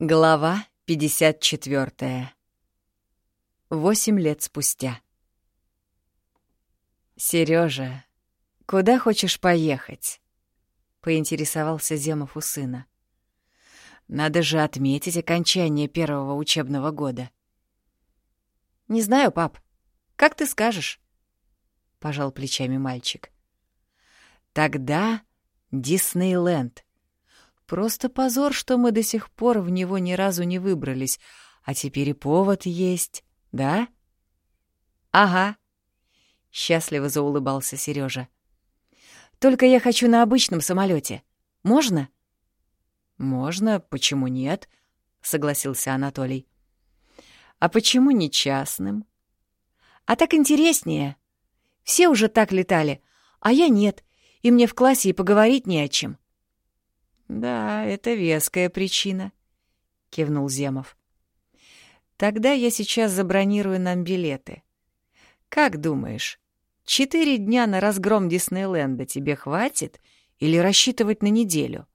Глава 54. Восемь лет спустя. Сережа, куда хочешь поехать? поинтересовался Земов у сына. Надо же отметить окончание первого учебного года. Не знаю, пап. Как ты скажешь? пожал плечами мальчик. Тогда Диснейленд. Просто позор, что мы до сих пор в него ни разу не выбрались, а теперь и повод есть, да? Ага. Счастливо заулыбался Сережа. Только я хочу на обычном самолете. Можно? Можно, почему нет? согласился Анатолий. А почему не частным? А так интереснее. Все уже так летали, а я нет, и мне в классе и поговорить не о чем. «Да, это веская причина», — кивнул Земов. «Тогда я сейчас забронирую нам билеты. Как думаешь, четыре дня на разгром Диснейленда тебе хватит или рассчитывать на неделю?»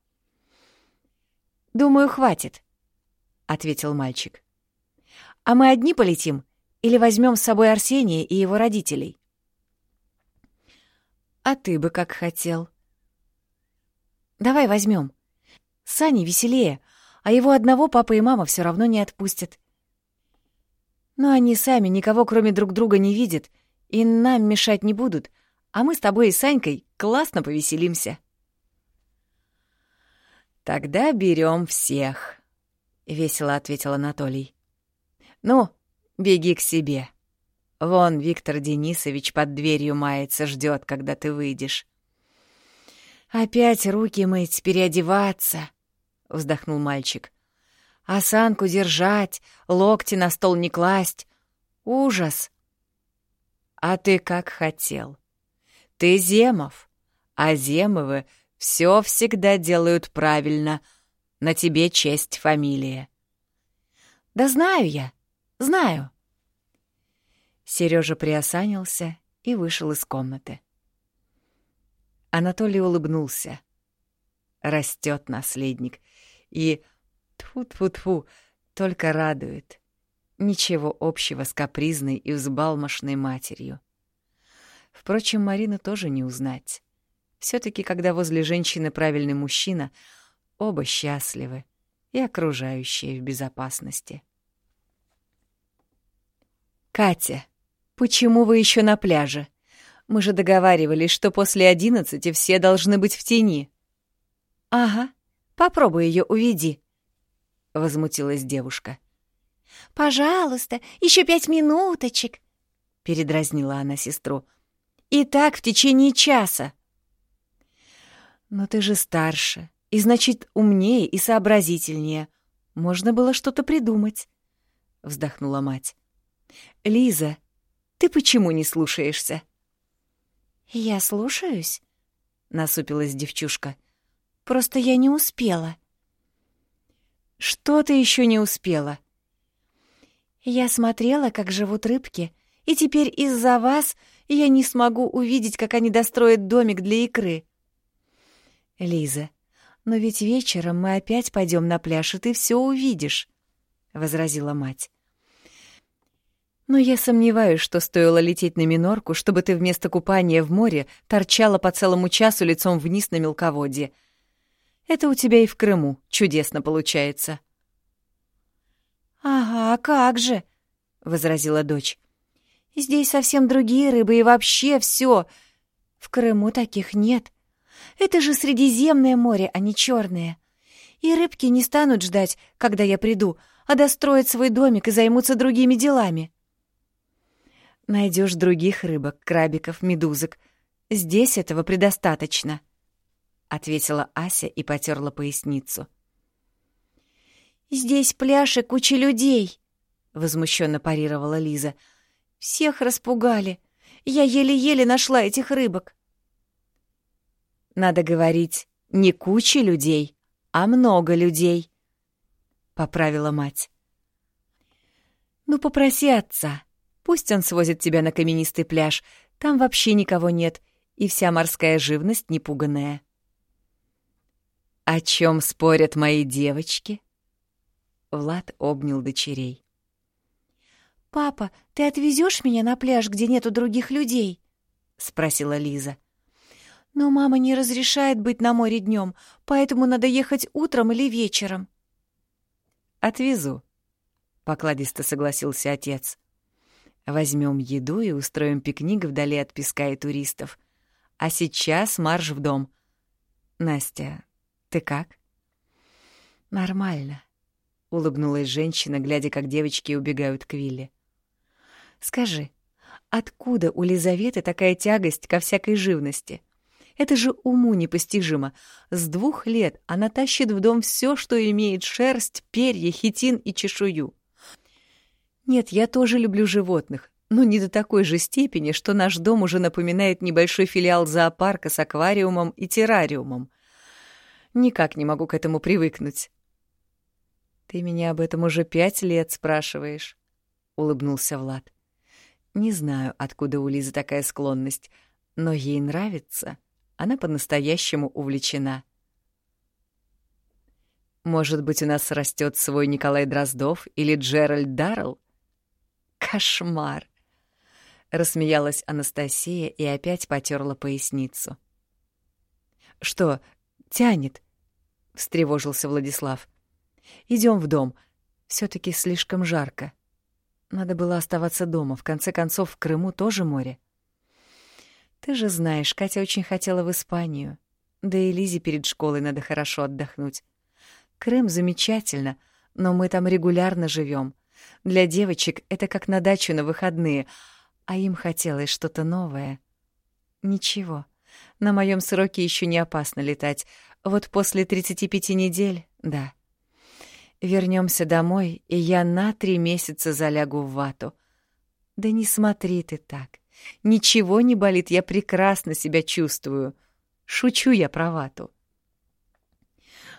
«Думаю, хватит», — ответил мальчик. «А мы одни полетим или возьмем с собой Арсения и его родителей?» «А ты бы как хотел?» «Давай возьмем. Сане веселее, а его одного папа и мама все равно не отпустят. Но они сами никого кроме друг друга не видят и нам мешать не будут, а мы с тобой и Санькой классно повеселимся. «Тогда берем всех», — весело ответил Анатолий. «Ну, беги к себе. Вон Виктор Денисович под дверью мается, ждет, когда ты выйдешь». «Опять руки мыть, переодеваться», — вздохнул мальчик. «Осанку держать, локти на стол не класть. Ужас!» «А ты как хотел. Ты Земов, а Земовы все всегда делают правильно. На тебе честь фамилия». «Да знаю я, знаю». Сережа приосанился и вышел из комнаты. Анатолий улыбнулся. Растет наследник. И, тьфу-тьфу-тьфу, только радует. Ничего общего с капризной и взбалмошной матерью. Впрочем, Марину тоже не узнать. все таки когда возле женщины правильный мужчина, оба счастливы и окружающие в безопасности. «Катя, почему вы еще на пляже?» Мы же договаривались, что после одиннадцати все должны быть в тени. Ага, попробуй ее уведи, возмутилась девушка. Пожалуйста, еще пять минуточек, передразнила она сестру. И так в течение часа. Но ты же старше, и значит умнее и сообразительнее. Можно было что-то придумать, вздохнула мать. Лиза, ты почему не слушаешься? «Я слушаюсь», — насупилась девчушка. «Просто я не успела». «Что ты еще не успела?» «Я смотрела, как живут рыбки, и теперь из-за вас я не смогу увидеть, как они достроят домик для икры». «Лиза, но ведь вечером мы опять пойдем на пляж, и ты все увидишь», — возразила мать. Но я сомневаюсь, что стоило лететь на Минорку, чтобы ты вместо купания в море торчала по целому часу лицом вниз на мелководье. Это у тебя и в Крыму чудесно получается. «Ага, как же!» — возразила дочь. «Здесь совсем другие рыбы и вообще все. В Крыму таких нет. Это же Средиземное море, а не черное. И рыбки не станут ждать, когда я приду, а достроят свой домик и займутся другими делами». Найдешь других рыбок, крабиков, медузок. Здесь этого предостаточно, ответила Ася и потерла поясницу. Здесь пляж и куча людей, возмущенно парировала Лиза. Всех распугали. Я еле-еле нашла этих рыбок. Надо говорить не куча людей, а много людей, поправила мать. Ну попроси отца, Пусть он свозит тебя на каменистый пляж, там вообще никого нет, и вся морская живность непуганная. О чем спорят мои девочки? Влад обнял дочерей. «Папа, ты отвезешь меня на пляж, где нету других людей?» — спросила Лиза. «Но мама не разрешает быть на море днем, поэтому надо ехать утром или вечером». «Отвезу», — покладисто согласился отец. «Возьмем еду и устроим пикник вдали от песка и туристов. А сейчас марш в дом. Настя, ты как?» «Нормально», — улыбнулась женщина, глядя, как девочки убегают к Вилле. «Скажи, откуда у Лизаветы такая тягость ко всякой живности?» Это же уму непостижимо. С двух лет она тащит в дом все, что имеет шерсть, перья, хитин и чешую. Нет, я тоже люблю животных, но не до такой же степени, что наш дом уже напоминает небольшой филиал зоопарка с аквариумом и террариумом. Никак не могу к этому привыкнуть. «Ты меня об этом уже пять лет спрашиваешь», — улыбнулся Влад. «Не знаю, откуда у Лизы такая склонность, но ей нравится, она по-настоящему увлечена. Может быть, у нас растет свой Николай Дроздов или Джеральд Даррелл? Кошмар! Рассмеялась Анастасия и опять потерла поясницу. Что, тянет? встревожился Владислав. Идем в дом. все таки слишком жарко. Надо было оставаться дома. В конце концов, в Крыму тоже море. Ты же знаешь, Катя очень хотела в Испанию. Да и Лизе перед школой надо хорошо отдохнуть. Крым замечательно, но мы там регулярно живем. Для девочек это как на дачу на выходные, а им хотелось что-то новое. Ничего, на моем сроке еще не опасно летать. Вот после 35 недель — да. Вернемся домой, и я на три месяца залягу в вату. Да не смотри ты так. Ничего не болит, я прекрасно себя чувствую. Шучу я про вату.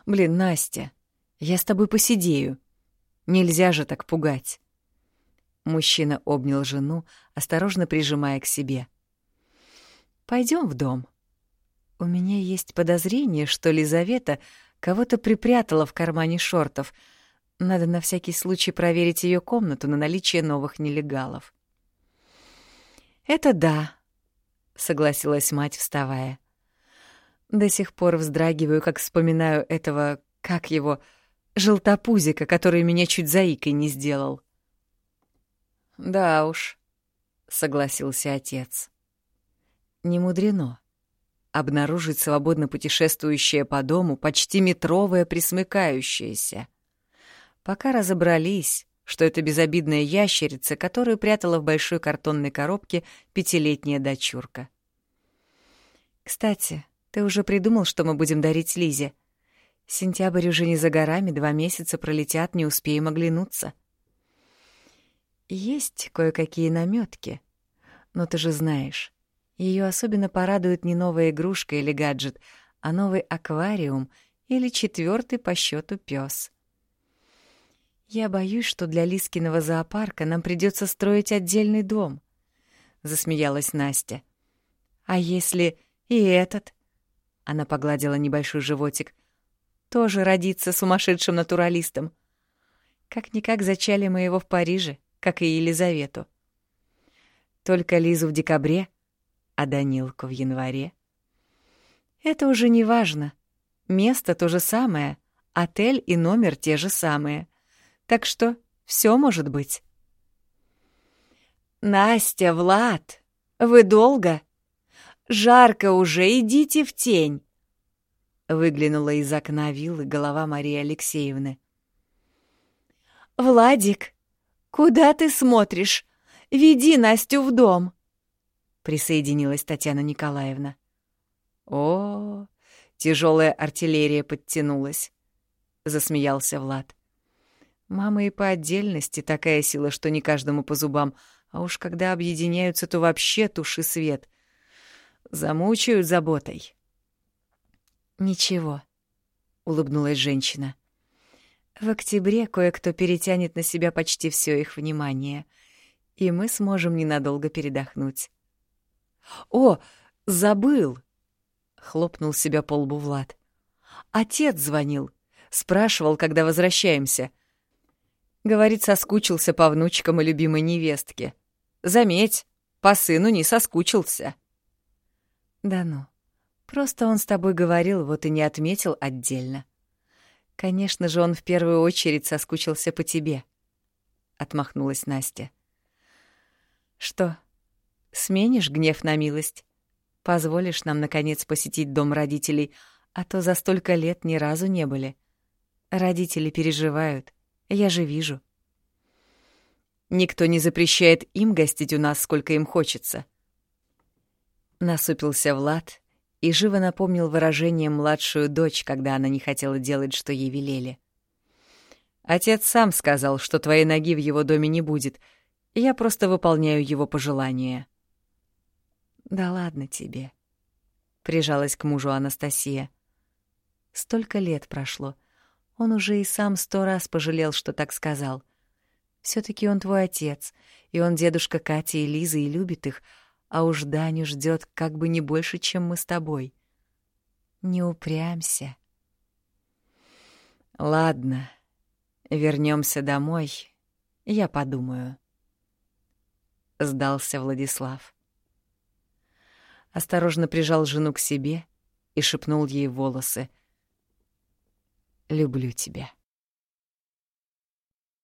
Блин, Настя, я с тобой посидею. Нельзя же так пугать. Мужчина обнял жену, осторожно прижимая к себе. Пойдем в дом. У меня есть подозрение, что Лизавета кого-то припрятала в кармане шортов. Надо на всякий случай проверить ее комнату на наличие новых нелегалов. «Это да», — согласилась мать, вставая. До сих пор вздрагиваю, как вспоминаю этого, как его, желтопузика, который меня чуть заикой не сделал. «Да уж», — согласился отец. «Не мудрено. Обнаружить свободно путешествующее по дому почти метровое присмыкающееся. Пока разобрались, что это безобидная ящерица, которую прятала в большой картонной коробке пятилетняя дочурка. «Кстати, ты уже придумал, что мы будем дарить Лизе? Сентябрь уже не за горами, два месяца пролетят, не успеем оглянуться». «Есть кое-какие намётки, но ты же знаешь, ее особенно порадует не новая игрушка или гаджет, а новый аквариум или четвертый по счету пес. «Я боюсь, что для Лискиного зоопарка нам придется строить отдельный дом», — засмеялась Настя. «А если и этот?» — она погладила небольшой животик. «Тоже родится сумасшедшим натуралистом. Как-никак зачали мы его в Париже, как и Елизавету. Только Лизу в декабре, а Данилку в январе. Это уже не важно. Место то же самое, отель и номер те же самые. Так что все может быть. «Настя, Влад, вы долго? Жарко уже, идите в тень!» Выглянула из окна виллы голова Марии Алексеевны. «Владик, куда ты смотришь? Веди Настю в дом!» Присоединилась Татьяна Николаевна. «О, тяжелая артиллерия подтянулась!» — засмеялся Влад. Мама и по отдельности такая сила, что не каждому по зубам, а уж когда объединяются, то вообще туши свет. Замучают заботой. «Ничего», — улыбнулась женщина. «В октябре кое-кто перетянет на себя почти все их внимание, и мы сможем ненадолго передохнуть». «О, забыл!» — хлопнул себя по лбу Влад. «Отец звонил, спрашивал, когда возвращаемся». Говорит, соскучился по внучкам и любимой невестке. Заметь, по сыну не соскучился. Да ну, просто он с тобой говорил, вот и не отметил отдельно. Конечно же, он в первую очередь соскучился по тебе. Отмахнулась Настя. Что, сменишь гнев на милость? Позволишь нам, наконец, посетить дом родителей, а то за столько лет ни разу не были. Родители переживают, я же вижу. Никто не запрещает им гостить у нас, сколько им хочется. Насупился Влад и живо напомнил выражение младшую дочь, когда она не хотела делать, что ей велели. Отец сам сказал, что твоей ноги в его доме не будет. Я просто выполняю его пожелания. Да ладно тебе, прижалась к мужу Анастасия. Столько лет прошло. Он уже и сам сто раз пожалел, что так сказал. все таки он твой отец, и он дедушка Кати и Лизы и любит их, а уж Даню ждет как бы не больше, чем мы с тобой. Не упрямься. Ладно, вернемся домой, я подумаю. Сдался Владислав. Осторожно прижал жену к себе и шепнул ей волосы — люблю тебя.